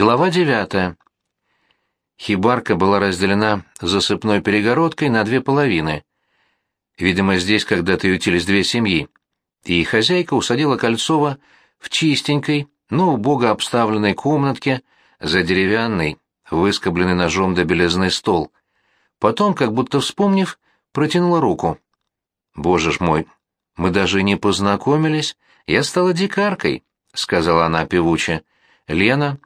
Глава девятая. Хибарка была разделена засыпной перегородкой на две половины. Видимо, здесь когда-то ютились две семьи. И хозяйка усадила Кольцова в чистенькой, но убого обставленной комнатке за деревянный, выскобленный ножом до белизны стол. Потом, как будто вспомнив, протянула руку. «Боже ж мой, мы даже не познакомились, я стала дикаркой», — сказала она певуче. «Лена,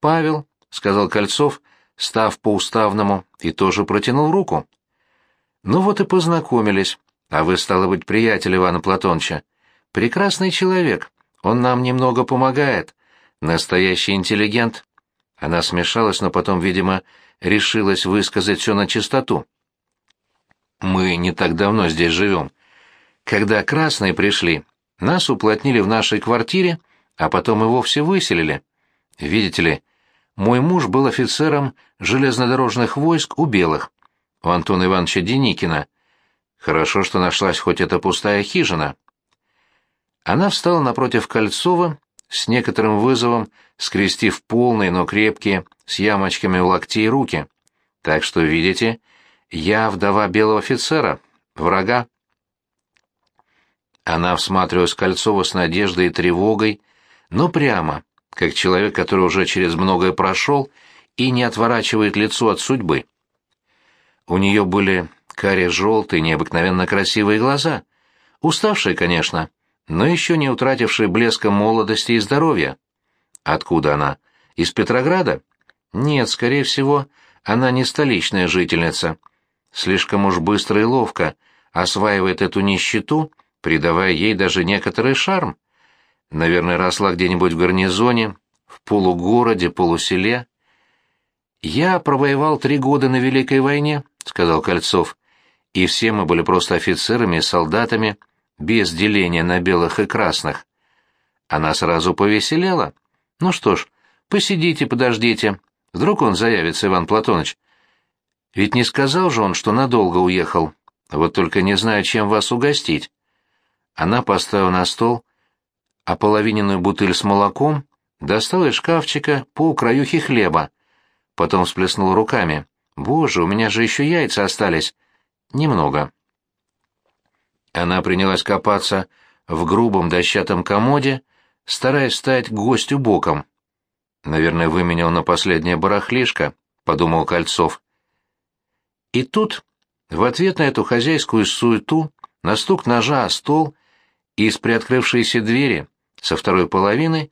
«Павел», — сказал Кольцов, став по-уставному, и тоже протянул руку. «Ну вот и познакомились, а вы, стало быть, приятель Ивана Платонча. Прекрасный человек, он нам немного помогает. Настоящий интеллигент». Она смешалась, но потом, видимо, решилась высказать все на чистоту. «Мы не так давно здесь живем. Когда красные пришли, нас уплотнили в нашей квартире, а потом и вовсе выселили. Видите ли, мой муж был офицером железнодорожных войск у белых, у Антона Ивановича Деникина. Хорошо, что нашлась хоть эта пустая хижина. Она встала напротив Кольцова, с некоторым вызовом, скрестив полные, но крепкие, с ямочками у локтей руки. Так что, видите, я вдова белого офицера, врага. Она всматривалась Кольцова с надеждой и тревогой, но прямо, как человек, который уже через многое прошел и не отворачивает лицо от судьбы. У нее были карие-желтые, необыкновенно красивые глаза, уставшие, конечно, но еще не утратившие блеска молодости и здоровья. Откуда она? Из Петрограда? Нет, скорее всего, она не столичная жительница. Слишком уж быстро и ловко осваивает эту нищету, придавая ей даже некоторый шарм. Наверное, росла где-нибудь в гарнизоне, в полугороде, полуселе. «Я провоевал три года на Великой войне», — сказал Кольцов, — «и все мы были просто офицерами и солдатами, без деления на белых и красных». Она сразу повеселела. «Ну что ж, посидите, подождите. Вдруг он заявится, Иван Платоныч. Ведь не сказал же он, что надолго уехал. Вот только не знаю, чем вас угостить». Она поставила на стол ополовиненную бутыль с молоком, достал из шкафчика по краюхи хлеба. Потом всплеснул руками. «Боже, у меня же еще яйца остались. Немного». Она принялась копаться в грубом дощатом комоде, стараясь стать гостю боком. «Наверное, выменял на последнее барахлишко», — подумал Кольцов. И тут, в ответ на эту хозяйскую суету, на стук ножа о стол, из приоткрывшейся двери со второй половины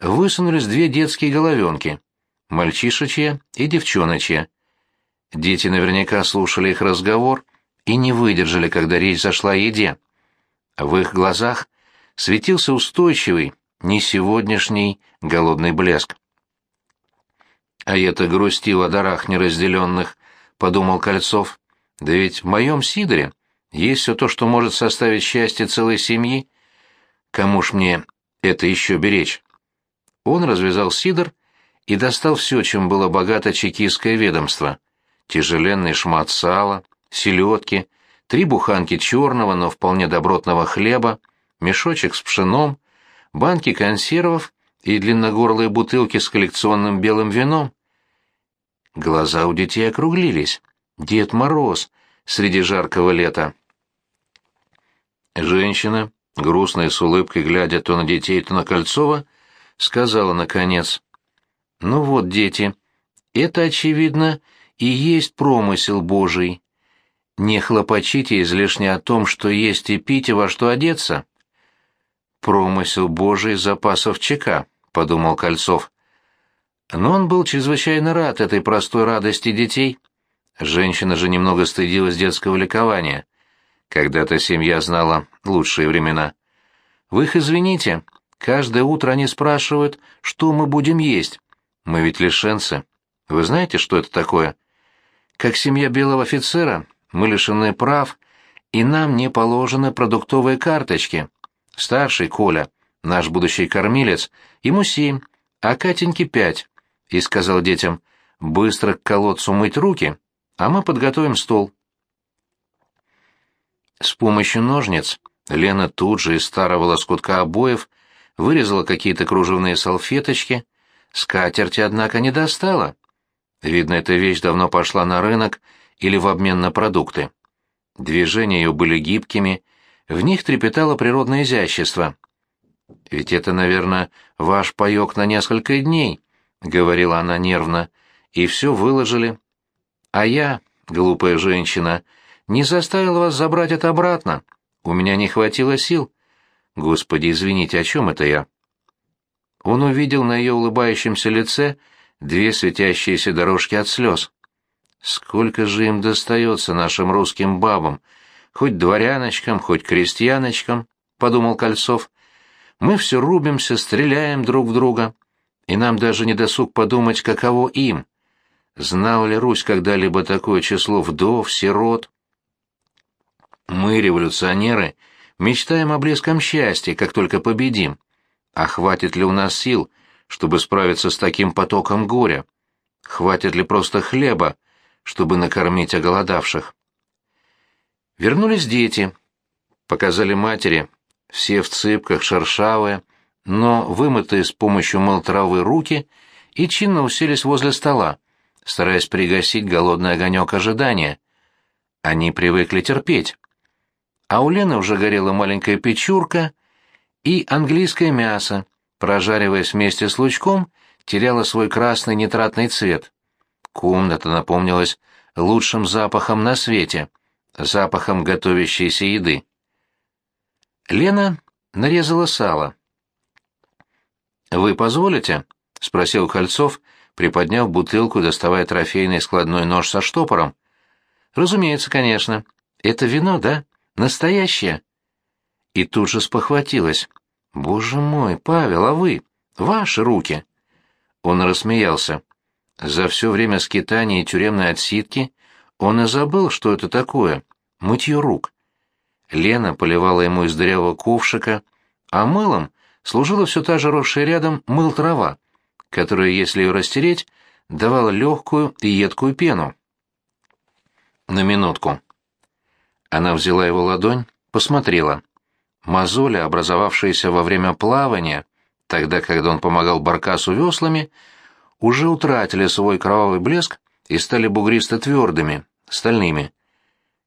высунулись две детские головенки, мальчишечья и девчоночья. Дети наверняка слушали их разговор и не выдержали, когда речь зашла о еде. В их глазах светился устойчивый, не сегодняшний голодный блеск. «А это грустил о дарах неразделенных», — подумал Кольцов. «Да ведь в моем Сидоре есть все то, что может составить счастье целой семьи. Кому ж мне это еще беречь. Он развязал сидр и достал все, чем было богато чекистское ведомство. Тяжеленный шмат сала, селедки, три буханки черного, но вполне добротного хлеба, мешочек с пшеном, банки консервов и длинногорлые бутылки с коллекционным белым вином. Глаза у детей округлились. Дед Мороз среди жаркого лета. Женщина, грустная с улыбкой, глядя то на детей, то на Кольцова, сказала наконец. «Ну вот, дети, это, очевидно, и есть промысел Божий. Не хлопочите излишне о том, что есть и пить, и во что одеться». «Промысел Божий запасов ЧК», — подумал Кольцов. Но он был чрезвычайно рад этой простой радости детей. Женщина же немного стыдилась детского ликования. Когда-то семья знала лучшие времена. Вы их извините, каждое утро они спрашивают, что мы будем есть. Мы ведь лишенцы. Вы знаете, что это такое? Как семья белого офицера, мы лишены прав, и нам не положены продуктовые карточки. Старший Коля, наш будущий кормилец, ему семь, а Катеньке пять. И сказал детям, быстро к колодцу мыть руки, а мы подготовим стол. С помощью ножниц Лена тут же из старого лоскутка обоев вырезала какие-то кружевные салфеточки, Скатерти, однако, не достала. Видно, эта вещь давно пошла на рынок или в обмен на продукты. Движения ее были гибкими, в них трепетало природное изящество. «Ведь это, наверное, ваш паёк на несколько дней», — говорила она нервно, — «и все выложили. А я, глупая женщина, не заставила вас забрать это обратно. У меня не хватило сил. Господи, извините, о чем это я?» Он увидел на ее улыбающемся лице две светящиеся дорожки от слез. Сколько же им достается нашим русским бабам, хоть дворяночкам, хоть крестьяночкам, — подумал Кольцов. Мы все рубимся, стреляем друг в друга, и нам даже не досуг подумать, каково им. Знал ли Русь когда-либо такое число вдов, сирот? Мы, революционеры, мечтаем о близком счастье, как только победим. А хватит ли у нас сил, чтобы справиться с таким потоком горя? Хватит ли просто хлеба, чтобы накормить оголодавших? Вернулись дети. Показали матери, все в цыпках, шершавые, но вымытые с помощью мыл травы руки, и чинно уселись возле стола, стараясь пригасить голодный огонек ожидания. Они привыкли терпеть. А у Лены уже горела маленькая печурка и английское мясо, прожариваясь вместе с лучком, теряло свой красный нитратный цвет. Комната напомнилась лучшим запахом на свете, запахом готовящейся еды. Лена нарезала сало. «Вы позволите?» — спросил Кольцов, приподняв бутылку, доставая трофейный складной нож со штопором. «Разумеется, конечно. Это вино, да? Настоящее?» И тут же спохватилась. «Боже мой, Павел, а вы? Ваши руки!» Он рассмеялся. За все время скитания и тюремной отсидки он и забыл, что это такое — мытье рук. Лена поливала ему из дырявого ковшика, а мылом служила все та же росшая рядом мыл-трава, которая, если ее растереть, давала легкую и едкую пену. На минутку. Она взяла его ладонь, посмотрела. Мозоли, образовавшиеся во время плавания, тогда, когда он помогал Баркасу веслами, уже утратили свой кровавый блеск и стали бугристо-твердыми, стальными.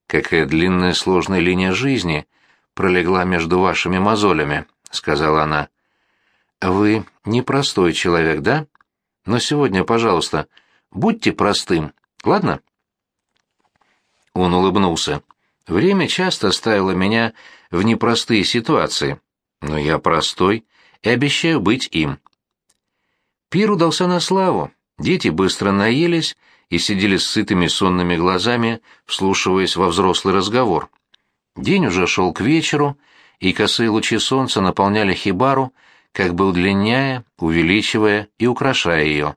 Какая длинная сложная линия жизни пролегла между вашими мозолями, сказала она. Вы непростой человек, да? Но сегодня, пожалуйста, будьте простым, ладно? Он улыбнулся. Время часто ставило меня в непростые ситуации, но я простой и обещаю быть им. Пир удался на славу. Дети быстро наелись и сидели с сытыми сонными глазами, вслушиваясь во взрослый разговор. День уже шел к вечеру, и косые лучи солнца наполняли хибару, как бы удлиняя, увеличивая и украшая ее.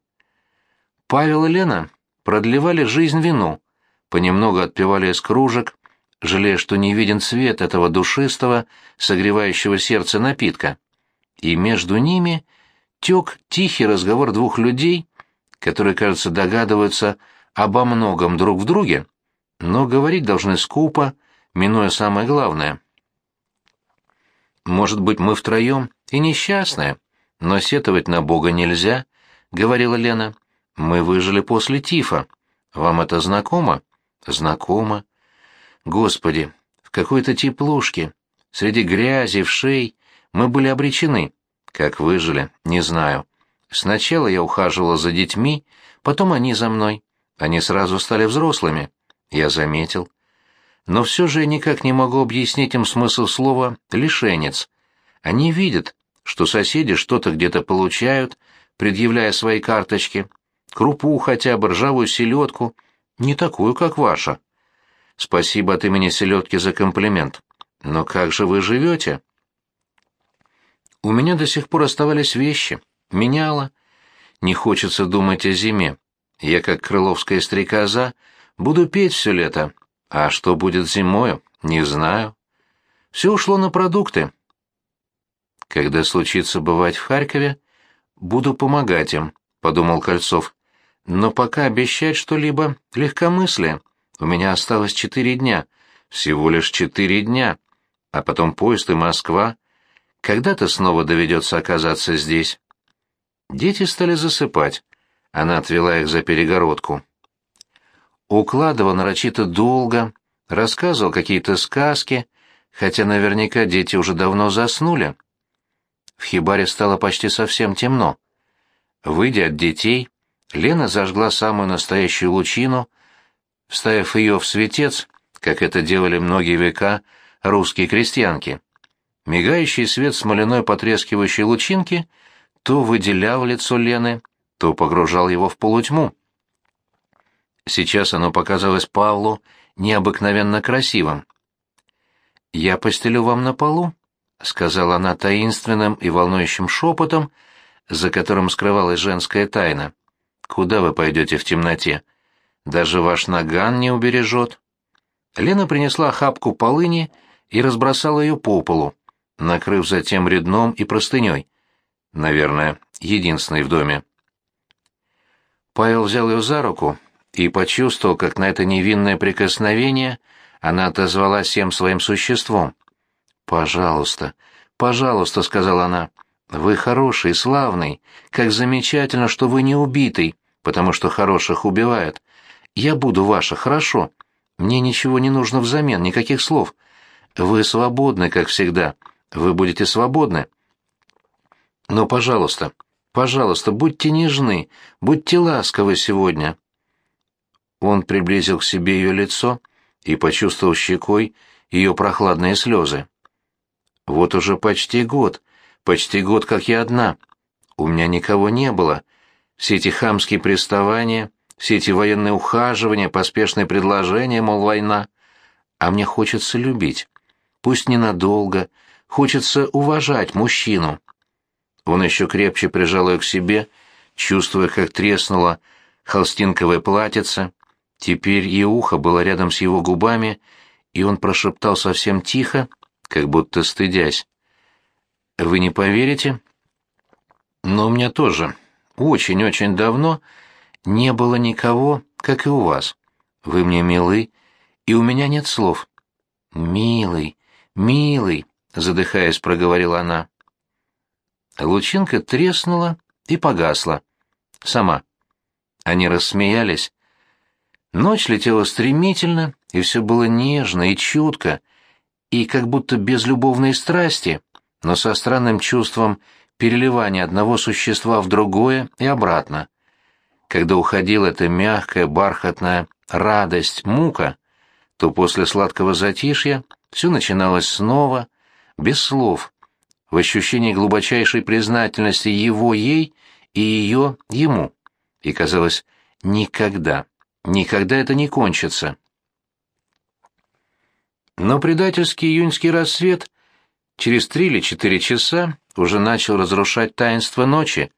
Павел и Лена продлевали жизнь вину, понемногу отпивали из кружек, жалея, что не виден цвет этого душистого, согревающего сердце напитка. И между ними тек тихий разговор двух людей, которые, кажется, догадываются обо многом друг в друге, но говорить должны скупо, минуя самое главное. «Может быть, мы втроем и несчастные, но сетовать на Бога нельзя», — говорила Лена. «Мы выжили после тифа. Вам это знакомо?» «Знакомо. Господи, в какой-то теплушке, среди грязи, вшей, мы были обречены. Как выжили, не знаю. Сначала я ухаживала за детьми, потом они за мной. Они сразу стали взрослыми. Я заметил. Но все же я никак не могу объяснить им смысл слова «лишенец». Они видят, что соседи что-то где-то получают, предъявляя свои карточки. Крупу хотя бы, ржавую селедку. Не такую, как ваша. Спасибо от имени селедки за комплимент. Но как же вы живете? У меня до сих пор оставались вещи меняла. Не хочется думать о зиме. Я, как крыловская стрекоза, буду петь все лето. А что будет зимою, не знаю. Все ушло на продукты. Когда случится бывать в Харькове, буду помогать им, — подумал Кольцов. Но пока обещать что-либо — легкомыслие. У меня осталось четыре дня. Всего лишь четыре дня. А потом поезд и Москва. Когда-то снова доведется оказаться здесь. Дети стали засыпать. Она отвела их за перегородку. Укладывал нарочито долго, рассказывал какие-то сказки, хотя наверняка дети уже давно заснули. В хибаре стало почти совсем темно. Выйдя от детей, Лена зажгла самую настоящую лучину, вставив ее в светец, как это делали многие века русские крестьянки. Мигающий свет смоляной потрескивающей лучинки то выделял лицо Лены, то погружал его в полутьму. Сейчас оно показалось Павлу необыкновенно красивым. «Я постелю вам на полу», — сказала она таинственным и волнующим шепотом, за которым скрывалась женская тайна. «Куда вы пойдете в темноте? Даже ваш наган не убережет». Лена принесла охапку полыни и разбросала ее по полу, накрыв затем редном и простыней. Наверное, единственной в доме. Павел взял ее за руку и почувствовал, как на это невинное прикосновение она отозвалась всем своим существом. «Пожалуйста, пожалуйста», — сказала она, — «вы хороший, славный, как замечательно, что вы не убитый, потому что хороших убивают. Я буду ваша, хорошо. Мне ничего не нужно взамен, никаких слов. Вы свободны, как всегда. Вы будете свободны. Но, пожалуйста, пожалуйста, будьте нежны, будьте ласковы сегодня». Он приблизил к себе ее лицо и почувствовал щекой ее прохладные слезы. «Вот уже почти год, почти год, как я одна. У меня никого не было. Все эти хамские приставания, все эти военные ухаживания, поспешные предложения, мол, война. А мне хочется любить. Пусть ненадолго. Хочется уважать мужчину». Он еще крепче прижал ее к себе, чувствуя, как треснуло холстинковое платьице. Теперь и ухо было рядом с его губами, и он прошептал совсем тихо, как будто стыдясь. «Вы не поверите, но у меня тоже очень-очень давно не было никого, как и у вас. Вы мне милы, и у меня нет слов». «Милый, милый», — задыхаясь, проговорила она. Лучинка треснула и погасла. Сама. Они рассмеялись. Ночь летела стремительно, и все было нежно и чутко, и как будто без любовной страсти, но со странным чувством переливания одного существа в другое и обратно. Когда уходила эта мягкая, бархатная радость, мука, то после сладкого затишья все начиналось снова, без слов, в ощущении глубочайшей признательности его ей и ее ему. И казалось, никогда, никогда это не кончится. Но предательский июньский рассвет через три или четыре часа уже начал разрушать таинство ночи.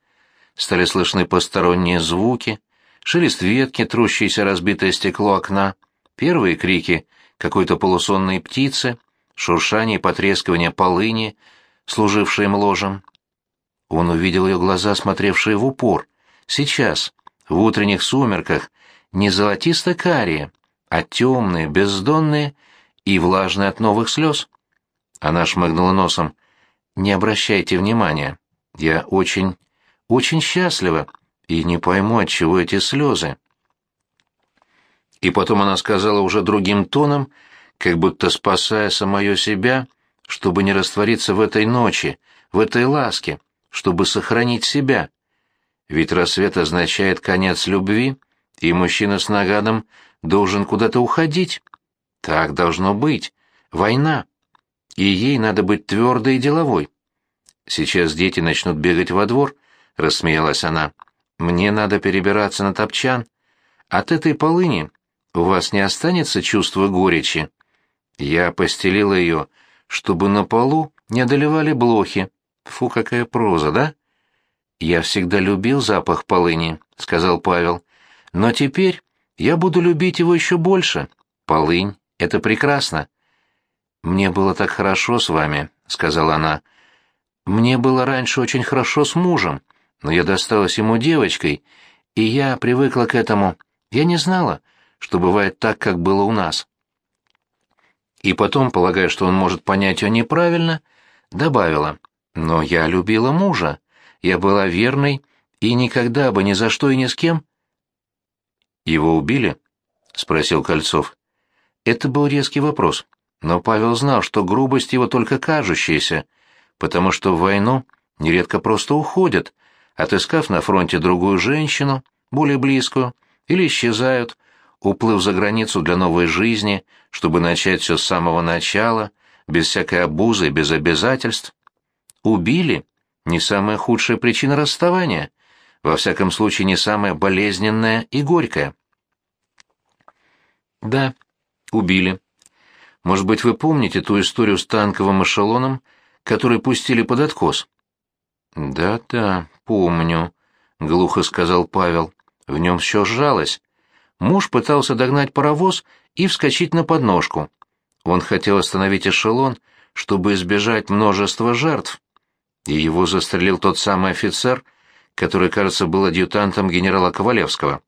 Стали слышны посторонние звуки, шелест ветки, трущееся разбитое стекло окна, первые крики какой-то полусонной птицы, шуршание и потрескивание полыни — служившей им ложем. Он увидел ее глаза, смотревшие в упор. Сейчас, в утренних сумерках, не золотисто-карие, а темные, бездонные и влажные от новых слез. Она шмыгнула носом. «Не обращайте внимания. Я очень, очень счастлива и не пойму, от чего эти слезы». И потом она сказала уже другим тоном, как будто спасая самое себя чтобы не раствориться в этой ночи, в этой ласке, чтобы сохранить себя. Ведь рассвет означает конец любви, и мужчина с нагадом должен куда-то уходить. Так должно быть. Война. И ей надо быть твердой и деловой. Сейчас дети начнут бегать во двор, — рассмеялась она. Мне надо перебираться на топчан. От этой полыни у вас не останется чувства горечи. Я постелила ее чтобы на полу не одолевали блохи. Фу, какая проза, да? Я всегда любил запах полыни, сказал Павел. Но теперь я буду любить его еще больше. Полынь — это прекрасно. Мне было так хорошо с вами, сказала она. Мне было раньше очень хорошо с мужем, но я досталась ему девочкой, и я привыкла к этому. Я не знала, что бывает так, как было у нас и потом, полагая, что он может понять ее неправильно, добавила, «Но я любила мужа. Я была верной И никогда бы ни за что и ни с кем? Его убили? спросил Кольцов. Это был резкий вопрос, но Павел знал, что грубость его только кажущаяся, потому что в войну нередко просто уходят, отыскав на фронте другую женщину, более близкую, или исчезают, уплыв за границу для новой жизни, чтобы начать все с самого начала, без всякой обузы, без обязательств. Убили — не самая худшая причина расставания, во всяком случае не самая болезненная и горькая. Да, убили. Может быть, вы помните ту историю с танковым эшелоном, который пустили под откос? Да-да, помню, глухо сказал Павел. В нем все сжалось. Муж пытался догнать паровоз и вскочить на подножку. Он хотел остановить эшелон, чтобы избежать множества жертв. И его застрелил тот самый офицер, который, кажется, был адъютантом генерала Ковалевского.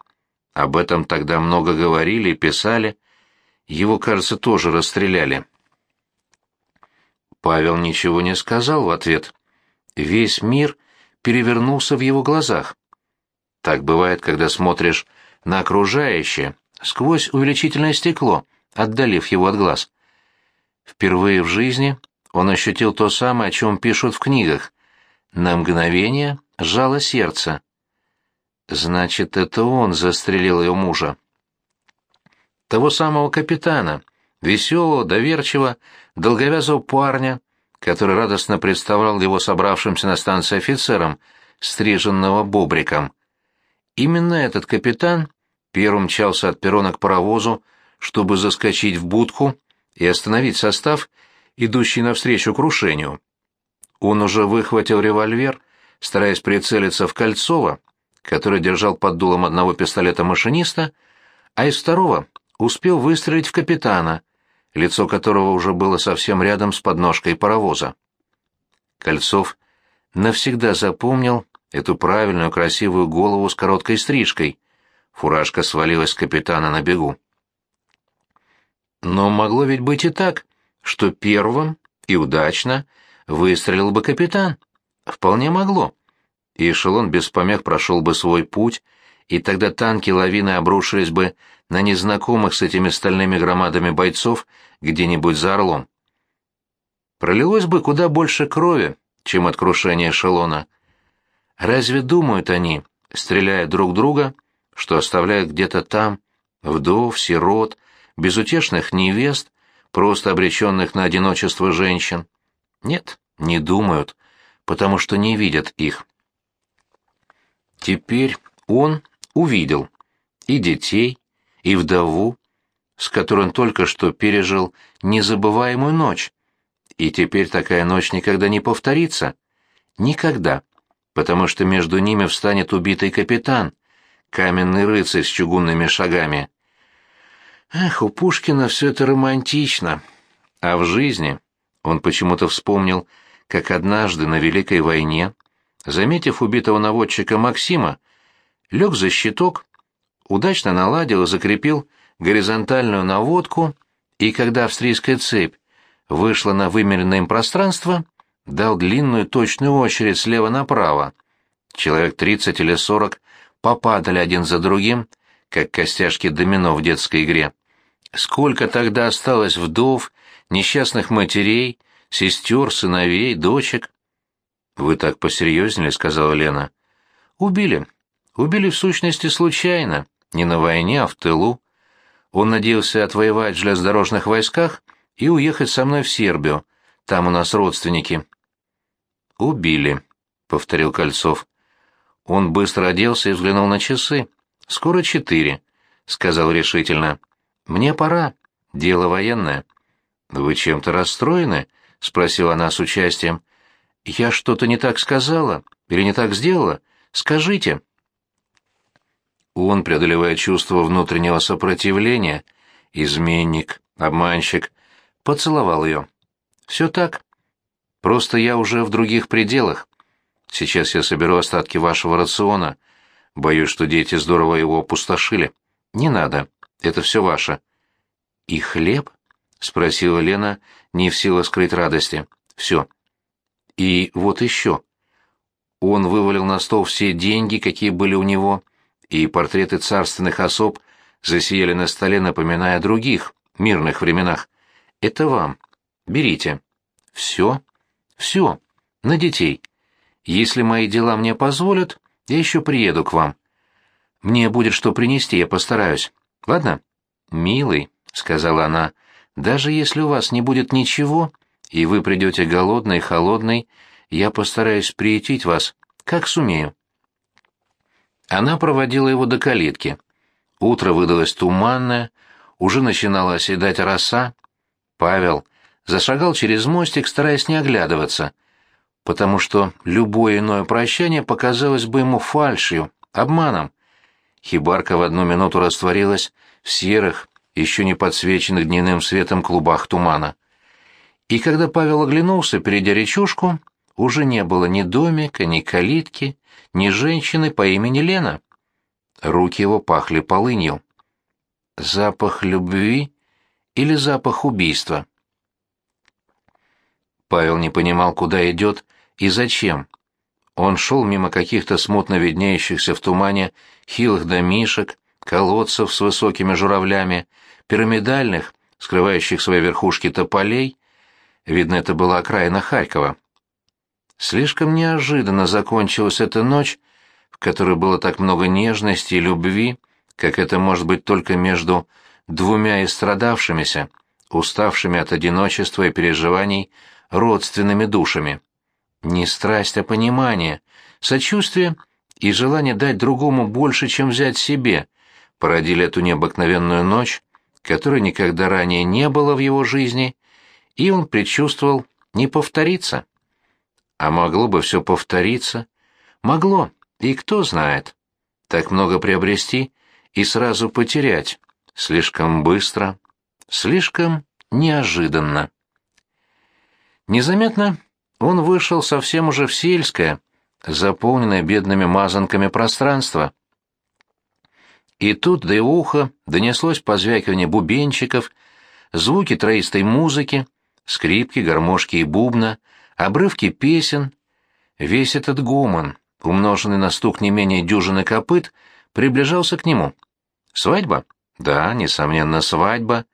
Об этом тогда много говорили и писали. Его, кажется, тоже расстреляли. Павел ничего не сказал в ответ. Весь мир перевернулся в его глазах. Так бывает, когда смотришь на окружающее сквозь увеличительное стекло, отдалив его от глаз. Впервые в жизни он ощутил то самое, о чем пишут в книгах. На мгновение сжало сердце. Значит, это он застрелил ее мужа. Того самого капитана, веселого, доверчивого, долговязого парня, который радостно представлял его собравшимся на станции офицерам, стриженного бобриком. Именно этот капитан первым мчался от перрона к паровозу, чтобы заскочить в будку и остановить состав, идущий навстречу крушению. Он уже выхватил револьвер, стараясь прицелиться в Кольцова, который держал под дулом одного пистолета машиниста, а из второго успел выстрелить в капитана, лицо которого уже было совсем рядом с подножкой паровоза. Кольцов навсегда запомнил эту правильную красивую голову с короткой стрижкой. Фуражка свалилась с капитана на бегу. Но могло ведь быть и так, что первым и удачно выстрелил бы капитан. Вполне могло. И эшелон без помех прошел бы свой путь, и тогда танки лавины обрушились бы на незнакомых с этими стальными громадами бойцов где-нибудь за Орлом. Пролилось бы куда больше крови, чем от крушения эшелона. Разве думают они, стреляя друг друга, что оставляют где-то там вдов, сирот, безутешных невест, просто обреченных на одиночество женщин? Нет, не думают, потому что не видят их. Теперь он увидел и детей, и вдову, с которой он только что пережил незабываемую ночь. И теперь такая ночь никогда не повторится. Никогда потому что между ними встанет убитый капитан, каменный рыцарь с чугунными шагами. Эх, у Пушкина все это романтично. А в жизни он почему-то вспомнил, как однажды на Великой войне, заметив убитого наводчика Максима, лег за щиток, удачно наладил и закрепил горизонтальную наводку, и когда австрийская цепь вышла на вымеренное им пространство, дал длинную точную очередь слева направо. Человек тридцать или сорок попадали один за другим, как костяшки домино в детской игре. Сколько тогда осталось вдов, несчастных матерей, сестер, сыновей, дочек? — Вы так посерьезнели, — сказала Лена. — Убили. Убили в сущности случайно, не на войне, а в тылу. Он надеялся отвоевать в железнодорожных войсках и уехать со мной в Сербию. Там у нас родственники. «Убили», — повторил Кольцов. Он быстро оделся и взглянул на часы. «Скоро четыре», — сказал решительно. «Мне пора. Дело военное». «Вы чем-то расстроены?» — спросила она с участием. «Я что-то не так сказала или не так сделала? Скажите». Он, преодолевая чувство внутреннего сопротивления, изменник, обманщик, поцеловал ее. «Все так. Просто я уже в других пределах. Сейчас я соберу остатки вашего рациона. Боюсь, что дети здорово его опустошили. Не надо. Это все ваше. И хлеб? спросила Лена, не в силах скрыть радости. Все. И вот еще. Он вывалил на стол все деньги, какие были у него, и портреты царственных особ засияли на столе, напоминая о других, мирных временах. «Это вам. Берите. Все? Все. На детей. Если мои дела мне позволят, я еще приеду к вам. Мне будет что принести, я постараюсь. Ладно?» «Милый», — сказала она, — «даже если у вас не будет ничего, и вы придете голодный, холодный, я постараюсь приютить вас, как сумею». Она проводила его до калитки. Утро выдалось туманное, уже начинала оседать роса. Павел зашагал через мостик, стараясь не оглядываться, потому что любое иное прощание показалось бы ему фальшью, обманом. Хибарка в одну минуту растворилась в серых, еще не подсвеченных дневным светом клубах тумана. И когда Павел оглянулся, перейдя речушку, уже не было ни домика, ни калитки, ни женщины по имени Лена. Руки его пахли полынью. Запах любви или запах убийства? Павел не понимал, куда идет и зачем. Он шел мимо каких-то смутно виднеющихся в тумане хилых домишек, колодцев с высокими журавлями, пирамидальных, скрывающих свои верхушки тополей. Видно, это была окраина Харькова. Слишком неожиданно закончилась эта ночь, в которой было так много нежности и любви, как это может быть только между двумя истрадавшимися, уставшими от одиночества и переживаний родственными душами. Не страсть, а понимание, сочувствие и желание дать другому больше, чем взять себе, породили эту необыкновенную ночь, которой никогда ранее не было в его жизни, и он предчувствовал не повториться. А могло бы все повториться. Могло, и кто знает. Так много приобрести и сразу потерять. Слишком быстро, слишком неожиданно. Незаметно он вышел совсем уже в сельское, заполненное бедными мазанками пространство. И тут до уха донеслось позвякивание бубенчиков, звуки троистой музыки, скрипки, гармошки и бубна, обрывки песен. Весь этот гомон, умноженный на стук не менее дюжины копыт, приближался к нему. Свадьба? Да, несомненно, свадьба.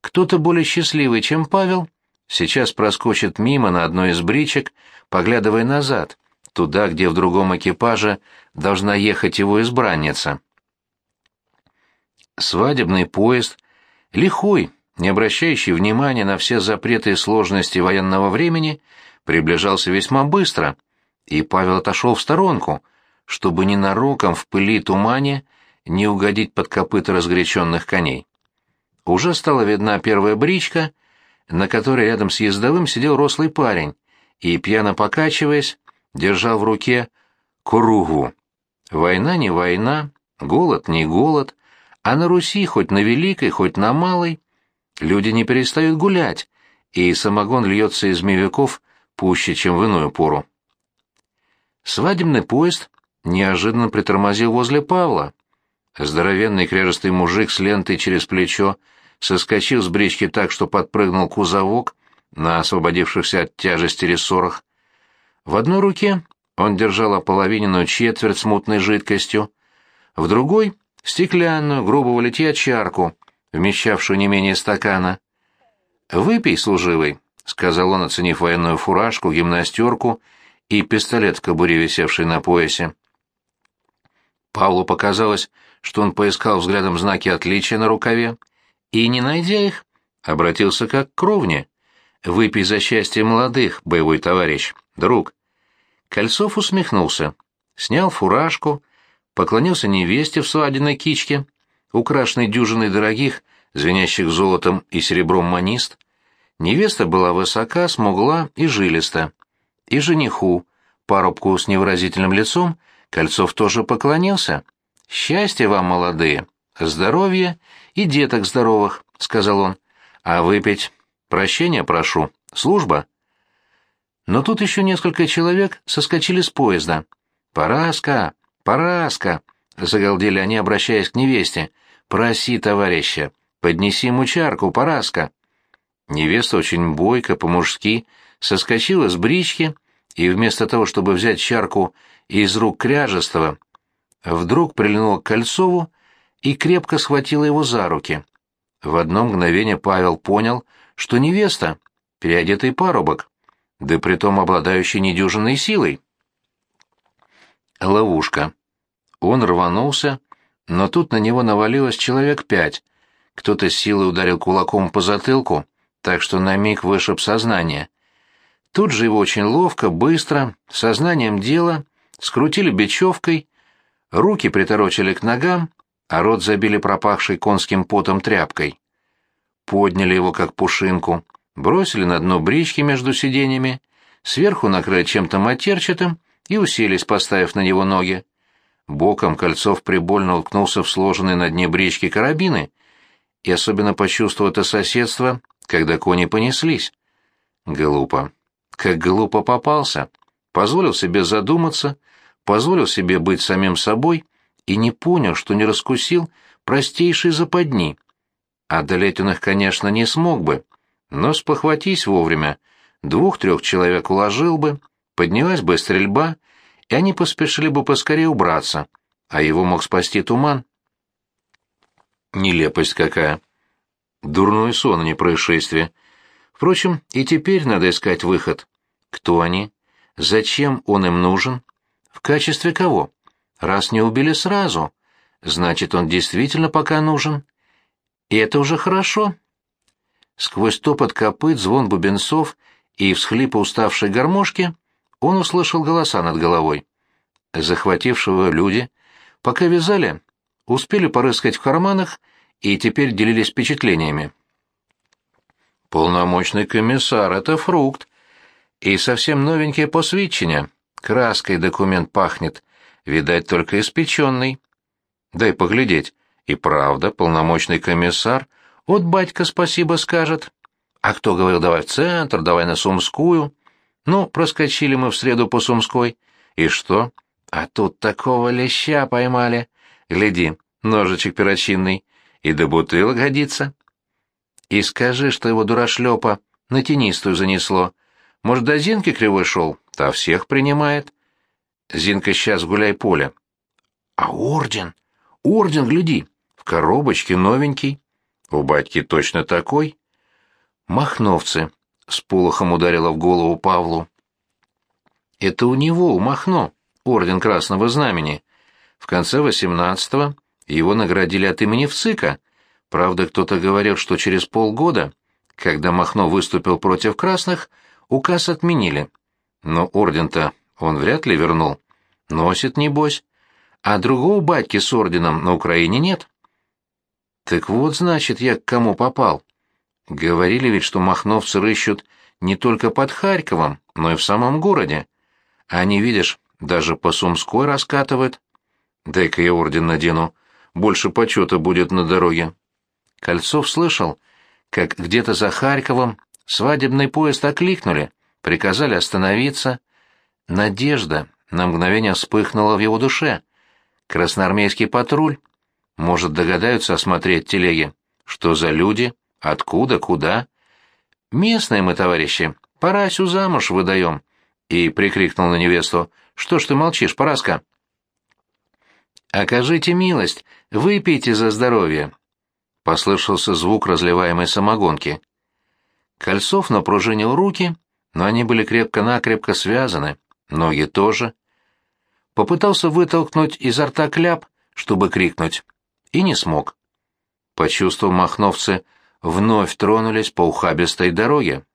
Кто-то более счастливый, чем Павел, сейчас проскочит мимо на одной из бричек, поглядывая назад, туда, где в другом экипаже должна ехать его избранница. Свадебный поезд, лихой, не обращающий внимания на все запреты и сложности военного времени, приближался весьма быстро, и Павел отошел в сторонку, чтобы ненароком в пыли и тумане не угодить под копыта разгоряченных коней. Уже стала видна первая бричка, на которой рядом с ездовым сидел рослый парень и, пьяно покачиваясь, держал в руке куругу. Война не война, голод не голод, а на Руси, хоть на Великой, хоть на Малой, люди не перестают гулять, и самогон льется из мивиков пуще, чем в иную пору. Свадебный поезд неожиданно притормозил возле Павла. Здоровенный кряжестый мужик с лентой через плечо соскочил с брички так, что подпрыгнул кузовок на освободившихся от тяжести рессорах. В одной руке он держал ополовиненную четверть с мутной жидкостью, в другой стеклянную, грубого литья чарку, вмещавшую не менее стакана. «Выпей, служивый», — сказал он, оценив военную фуражку, гимнастерку и пистолет в кобуре, висевший на поясе. Павлу показалось, что он поискал взглядом знаки отличия на рукаве, и, не найдя их, обратился как к кровне. «Выпей за счастье молодых, боевой товарищ, друг». Кольцов усмехнулся, снял фуражку, поклонился невесте в свадебной кичке, украшенной дюжиной дорогих, звенящих золотом и серебром манист. Невеста была высока, смугла и жилиста. И жениху, парубку с невыразительным лицом, Кольцов тоже поклонился. «Счастья вам, молодые, здоровья и деток здоровых», — сказал он. «А выпить прощения прошу, служба». Но тут еще несколько человек соскочили с поезда. «Параска! «Параска!» — загалдели они, обращаясь к невесте. «Проси, товарища, поднеси ему чарку, Параска!» Невеста очень бойко, по-мужски, соскочила с брички и вместо того, чтобы взять чарку из рук Кряжестого, вдруг прильнула к Кольцову и крепко схватила его за руки. В одно мгновение Павел понял, что невеста — переодетый парубок, да притом обладающий недюжинной силой. Ловушка. Он рванулся, но тут на него навалилось человек пять. Кто-то силой ударил кулаком по затылку, так что на миг вышиб сознание. Тут же его очень ловко, быстро, сознанием дела, скрутили бечевкой, руки приторочили к ногам, а рот забили пропахшей конским потом тряпкой. Подняли его, как пушинку, бросили на дно брички между сиденьями, сверху накрыли чем-то матерчатым и уселись, поставив на него ноги. Боком Кольцов прибольно уткнулся в сложенные на дне брички карабины и особенно почувствовал это соседство, когда кони понеслись. Глупо. Как глупо попался. Позволил себе задуматься, позволил себе быть самим собой и не понял, что не раскусил простейшие западни. Одолеть он их, конечно, не смог бы, но спохватись вовремя, двух-трех человек уложил бы, поднялась бы стрельба, и они поспешили бы поскорее убраться, а его мог спасти туман. Нелепость какая. Дурной сон, а не происшествие. Впрочем, и теперь надо искать выход. Кто они? Зачем он им нужен? В качестве кого? Раз не убили сразу, значит, он действительно пока нужен. И это уже хорошо. Сквозь топот копыт, звон бубенцов и всхлипы уставшей гармошки он услышал голоса над головой. Захватившего люди, пока вязали, успели порыскать в карманах и теперь делились впечатлениями. «Полномочный комиссар — это фрукт. И совсем новенькие посвідчення. Краской документ пахнет. Видать, только испеченный. Дай поглядеть. И правда, полномочный комиссар. Вот батька спасибо скажет. А кто говорил, давай в центр, давай на Сумскую? Ну, проскочили мы в среду по Сумской. И что? А тут такого леща поймали. Гляди, ножичек перочинный. И до бутылок годится. И скажи, что его дурашлепа на тенистую занесло. Может, до Зинки кривой шел? Та всех принимает. Зинка сейчас гуляй поле. А орден? Орден, гляди, в коробочке новенький. У батьки точно такой. Махновцы. С полохом ударила в голову Павлу. Это у него, у Махно, орден Красного Знамени. В конце восемнадцатого его наградили от имени ВЦИКа. Правда, кто-то говорил, что через полгода, когда Махно выступил против красных, указ отменили. Но орден-то он вряд ли вернул. Носит, небось. А другого батьки с орденом на Украине нет. Так вот, значит, я к кому попал. Говорили ведь, что махновцы рыщут не только под Харьковом, но и в самом городе. Они, видишь, даже по Сумской раскатывают. Дай-ка я орден надену, больше почета будет на дороге. Кольцов слышал, как где-то за Харьковом свадебный поезд окликнули, приказали остановиться. Надежда на мгновение вспыхнула в его душе. Красноармейский патруль. Может, догадаются осмотреть телеги. Что за люди? Откуда? Куда? Местные мы, товарищи. Парасю замуж выдаем. И прикрикнул на невесту. Что ж ты молчишь, Параска? «Окажите милость, выпейте за здоровье!» Послышался звук разливаемой самогонки. Кольцов напружинил руки, но они были крепко-накрепко связаны, ноги тоже. Попытался вытолкнуть изо рта кляп, чтобы крикнуть, и не смог. Почувствовав махновцы, вновь тронулись по ухабистой дороге.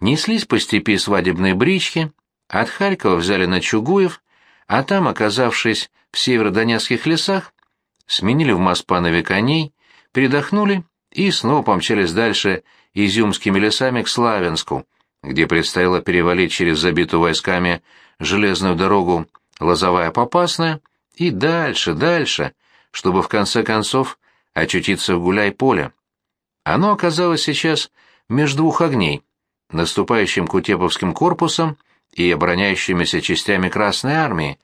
Неслись по степи свадебные брички, от Харькова взяли на Чугуев, а там, оказавшись в северодонецких лесах, сменили в Маспанове коней, передохнули и снова помчались дальше изюмскими лесами к Славянску, где предстояло перевалить через забитую войсками железную дорогу Лозовая-Попасная и дальше, дальше, чтобы в конце концов очутиться в гуляй-поле. Оно оказалось сейчас между двух огней, наступающим Кутеповским корпусом и обороняющимися частями Красной Армии,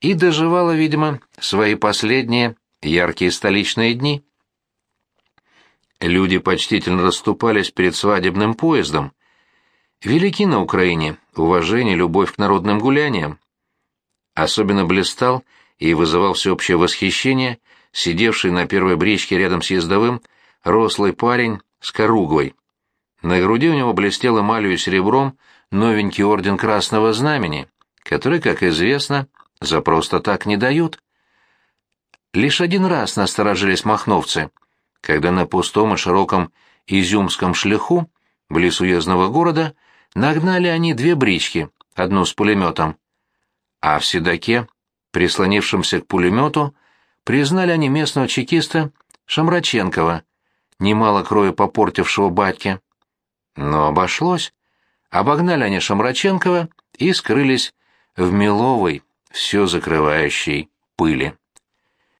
и доживало, видимо, свои последние яркие столичные дни. Люди почтительно расступались перед свадебным поездом. Велики на Украине уважение, любовь к народным гуляниям. Особенно блистал и вызывал всеобщее восхищение сидевший на первой бричке рядом с ездовым рослый парень с коругвой. На груди у него блестел эмалью серебром новенький орден Красного Знамени, который, как известно, за просто так не дают. Лишь один раз насторожились махновцы, когда на пустом и широком изюмском шляху, близ уездного города, нагнали они две брички, одну с пулеметом. А в седаке, прислонившемся к пулемету, признали они местного чекиста Шамраченкова, немало кроя попортившего батьке. Но обошлось. Обогнали они Шамраченкова и скрылись в меловой, все закрывающей пыли.